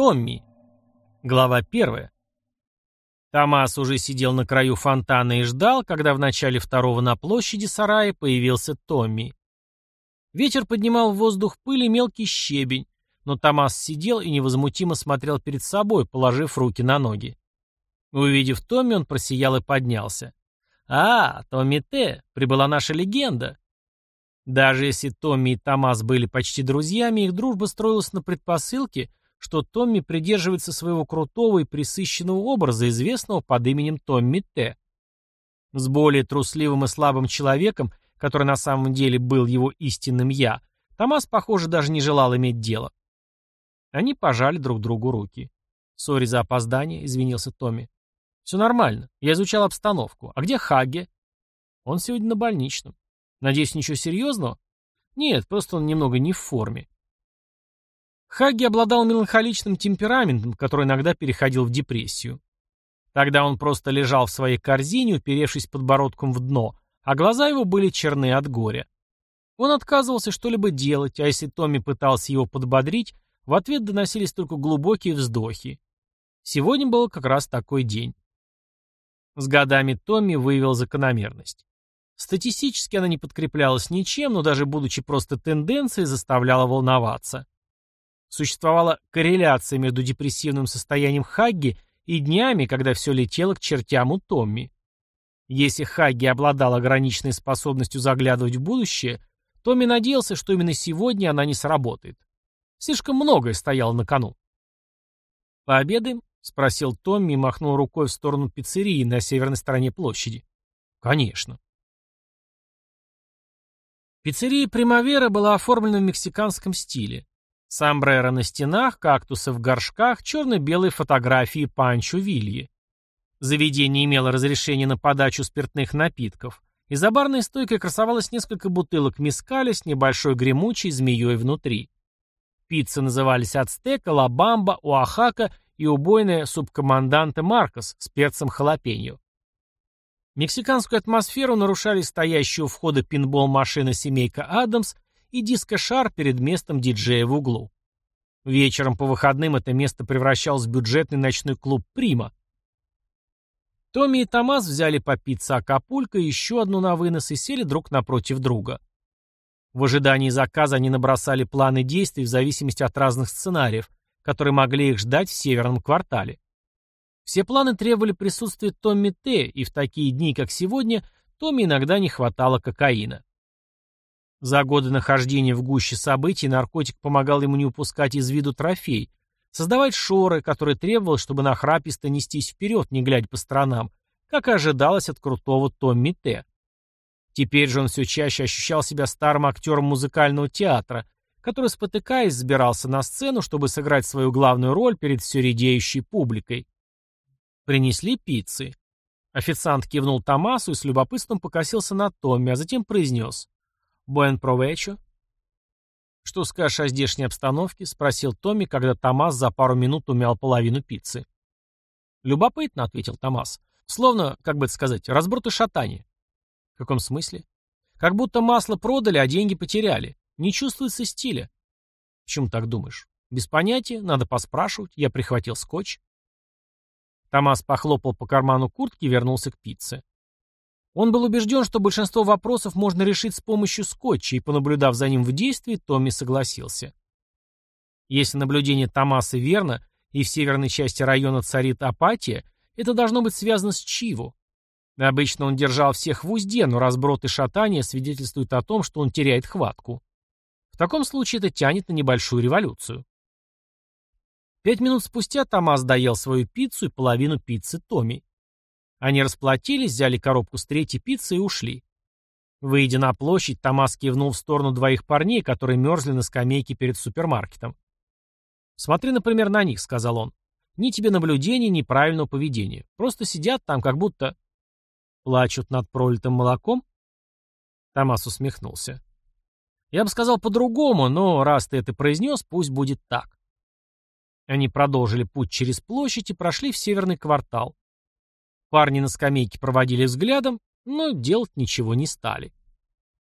Томми. Глава первая. Томас уже сидел на краю фонтана и ждал, когда в начале второго на площади сарая появился Томми. Ветер поднимал в воздух пыль и мелкий щебень, но Томас сидел и невозмутимо смотрел перед собой, положив руки на ноги. Увидев Томми, он просиял и поднялся. «А, Томми Т, прибыла наша легенда!» Даже если Томми и Томас были почти друзьями, их дружба строилась на предпосылке, что Томми придерживается своего крутого и пресыщенного образа, известного под именем Томми Т. С более трусливым и слабым человеком, который на самом деле был его истинным «я», Томас, похоже, даже не желал иметь дело. Они пожали друг другу руки. «Sorry за опоздание», — извинился Томми. «Все нормально. Я изучал обстановку. А где Хаге?» «Он сегодня на больничном. Надеюсь, ничего серьезного?» «Нет, просто он немного не в форме. Хагги обладал меланхоличным темпераментом, который иногда переходил в депрессию. Тогда он просто лежал в своей корзине, уперевшись подбородком в дно, а глаза его были черны от горя. Он отказывался что-либо делать, а если Томми пытался его подбодрить, в ответ доносились только глубокие вздохи. Сегодня был как раз такой день. С годами Томми выявил закономерность. Статистически она не подкреплялась ничем, но даже будучи просто тенденцией, заставляла волноваться. Существовала корреляция между депрессивным состоянием Хагги и днями, когда все летело к чертям у Томми. Если Хагги обладала ограниченной способностью заглядывать в будущее, Томми надеялся, что именно сегодня она не сработает. Слишком многое стояло на кону. «Пообедаем?» — спросил Томми и махнул рукой в сторону пиццерии на северной стороне площади. «Конечно». Пиццерия «Примавера» была оформлена в мексиканском стиле. Сомбреро на стенах, кактусы в горшках, черно-белые фотографии Панчо Вильи. Заведение имело разрешение на подачу спиртных напитков, и за барной стойкой красовалось несколько бутылок мискаля с небольшой гремучей змеей внутри. Пиццы назывались ацтека, лабамба, уахака и убойная субкоманданте Маркос с перцем халапеньо. Мексиканскую атмосферу нарушали стоящие у входа пинбол-машина семейка Адамс и диско-шар перед местом диджея в углу. Вечером по выходным это место превращалось в бюджетный ночной клуб «Прима». Томми и Томас взяли по пицце Акапулько и еще одну на вынос и сели друг напротив друга. В ожидании заказа они набросали планы действий в зависимости от разных сценариев, которые могли их ждать в северном квартале. Все планы требовали присутствия Томми Т, и в такие дни, как сегодня, Томми иногда не хватало кокаина. За годы нахождения в гуще событий наркотик помогал ему не упускать из виду трофей, создавать шоры, которые требовалось, чтобы нахраписто нестись вперед, не глядя по сторонам, как и ожидалось от крутого Томми Т. Теперь же он все чаще ощущал себя старым актером музыкального театра, который, спотыкаясь, сбирался на сцену, чтобы сыграть свою главную роль перед все редеющей публикой. Принесли пиццы. Официант кивнул Томасу и с любопытством покосился на Томми, а затем произнес «Буэн провечо». «Что скажешь о здешней обстановке?» — спросил Томми, когда Томас за пару минут умял половину пиццы. «Любопытно», — ответил Томас. «Словно, как бы это сказать, разброд и шатание». «В каком смысле?» «Как будто масло продали, а деньги потеряли. Не чувствуется стиля». «Почему так думаешь?» «Без понятия, надо поспрашивать. Я прихватил скотч». Томас похлопал по карману куртки и вернулся к пицце. Он был убежден, что большинство вопросов можно решить с помощью скотча, и, понаблюдав за ним в действии, Томми согласился. Если наблюдение Томаса верно, и в северной части района царит апатия, это должно быть связано с Чиву. Обычно он держал всех в узде, но разброд и шатание свидетельствуют о том, что он теряет хватку. В таком случае это тянет на небольшую революцию. Пять минут спустя Томас доел свою пиццу и половину пиццы Томми. Они расплатились, взяли коробку с третьей пиццы и ушли. Выйдя на площадь, Томас кивнул в сторону двоих парней, которые мерзли на скамейке перед супермаркетом. «Смотри, например, на них», — сказал он. «Ни тебе наблюдения, ни правильного поведения. Просто сидят там, как будто...» «Плачут над пролитым молоком?» Томас усмехнулся. «Я бы сказал по-другому, но раз ты это произнес, пусть будет так». Они продолжили путь через площадь и прошли в северный квартал. Парни на скамейке проводили взглядом, но делать ничего не стали.